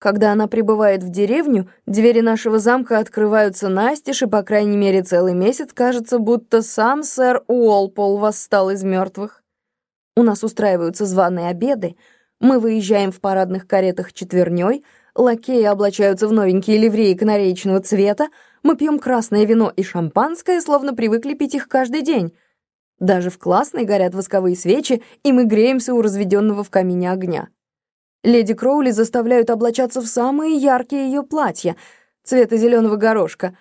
Когда она прибывает в деревню, двери нашего замка открываются настежь, и, по крайней мере, целый месяц кажется, будто сам сэр Уолпол восстал из мертвых. У нас устраиваются званые обеды, мы выезжаем в парадных каретах четверней, лакеи облачаются в новенькие ливреи канареечного цвета, мы пьем красное вино и шампанское, словно привыкли пить их каждый день. Даже в классной горят восковые свечи, и мы греемся у разведенного в камине огня. Леди Кроули заставляют облачаться в самые яркие ее платья, цвета зеленого горошка,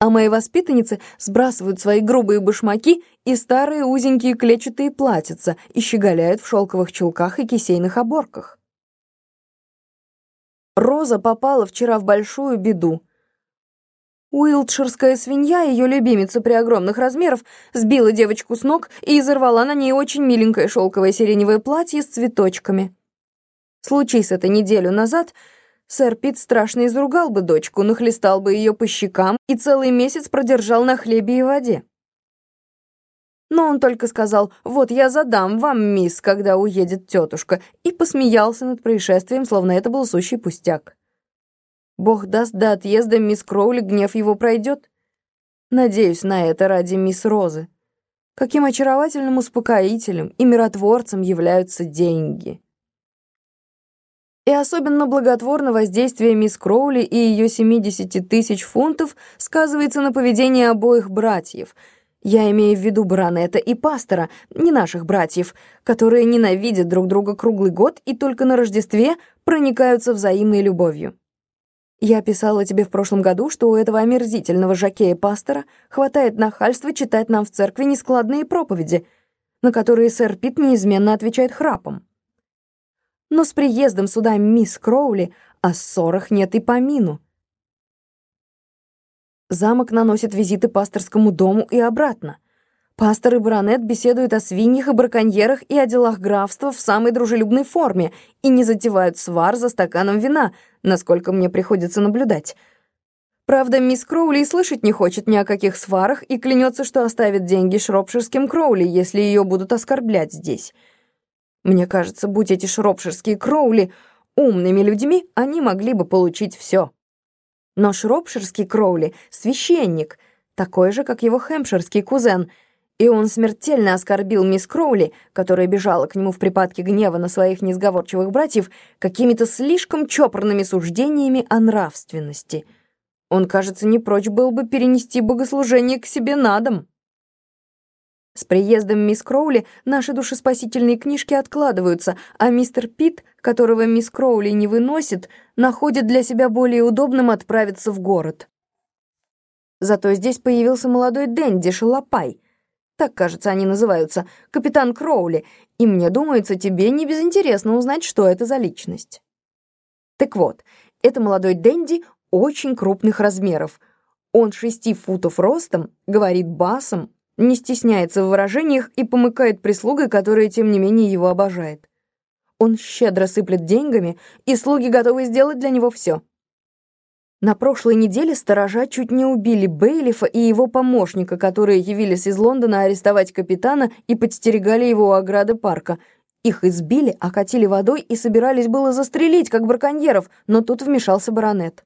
а мои воспитанницы сбрасывают свои грубые башмаки и старые узенькие клетчатые платьица и щеголяют в шелковых чулках и кисейных оборках. Роза попала вчера в большую беду. Уилтширская свинья, ее любимица при огромных размерах, сбила девочку с ног и изорвала на ней очень миленькое шелковое сиреневое платье с цветочками. Случись это неделю назад, сэр Пит страшно изругал бы дочку, нахлестал бы ее по щекам и целый месяц продержал на хлебе и воде. Но он только сказал «Вот я задам вам, мисс, когда уедет тетушка», и посмеялся над происшествием, словно это был сущий пустяк. Бог даст до отъезда мисс Кроули, гнев его пройдет. Надеюсь на это ради мисс Розы. Каким очаровательным успокоителем и миротворцем являются деньги. И особенно благотворно воздействие мисс Кроули и ее 70 тысяч фунтов сказывается на поведении обоих братьев. Я имею в виду баронета и пастора, не наших братьев, которые ненавидят друг друга круглый год и только на Рождестве проникаются взаимной любовью. Я писала тебе в прошлом году, что у этого омерзительного жакея-пастора хватает нахальства читать нам в церкви нескладные проповеди, на которые сэр Пит неизменно отвечает храпом но с приездом сюда мисс Кроули о ссорах нет и помину. Замок наносит визиты пасторскому дому и обратно. Пастор и баронет беседуют о свиньях и браконьерах и о делах графства в самой дружелюбной форме и не затевают свар за стаканом вина, насколько мне приходится наблюдать. Правда, мисс Кроули и слышать не хочет ни о каких сварах и клянется, что оставит деньги шропширским Кроули, если ее будут оскорблять здесь. Мне кажется, будь эти шропширские кроули умными людьми, они могли бы получить все. Но шропширский кроули — священник, такой же, как его хэмпширский кузен, и он смертельно оскорбил мисс Кроули, которая бежала к нему в припадке гнева на своих несговорчивых братьев, какими-то слишком чопорными суждениями о нравственности. Он, кажется, не прочь был бы перенести богослужение к себе на дом. С приездом мисс Кроули наши душеспасительные книжки откладываются, а мистер Пит, которого мисс Кроули не выносит, находит для себя более удобным отправиться в город. Зато здесь появился молодой Дэнди Шалопай. Так, кажется, они называются, капитан Кроули, и мне думается, тебе не безинтересно узнать, что это за личность. Так вот, это молодой Дэнди очень крупных размеров. Он шести футов ростом, говорит басом, не стесняется в выражениях и помыкает прислугой, которая, тем не менее, его обожает. Он щедро сыплет деньгами, и слуги готовы сделать для него все. На прошлой неделе сторожа чуть не убили Бейлифа и его помощника, которые явились из Лондона арестовать капитана и подстерегали его у ограды парка. Их избили, окатили водой и собирались было застрелить, как браконьеров, но тут вмешался баронет.